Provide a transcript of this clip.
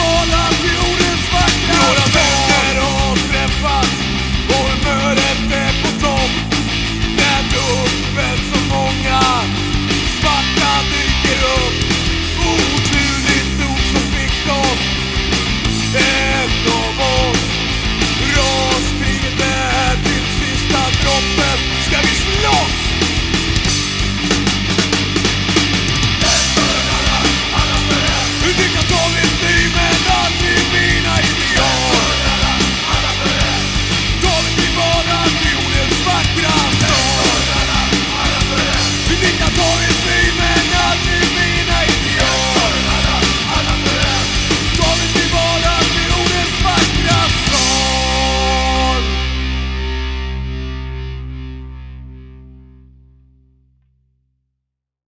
all I feel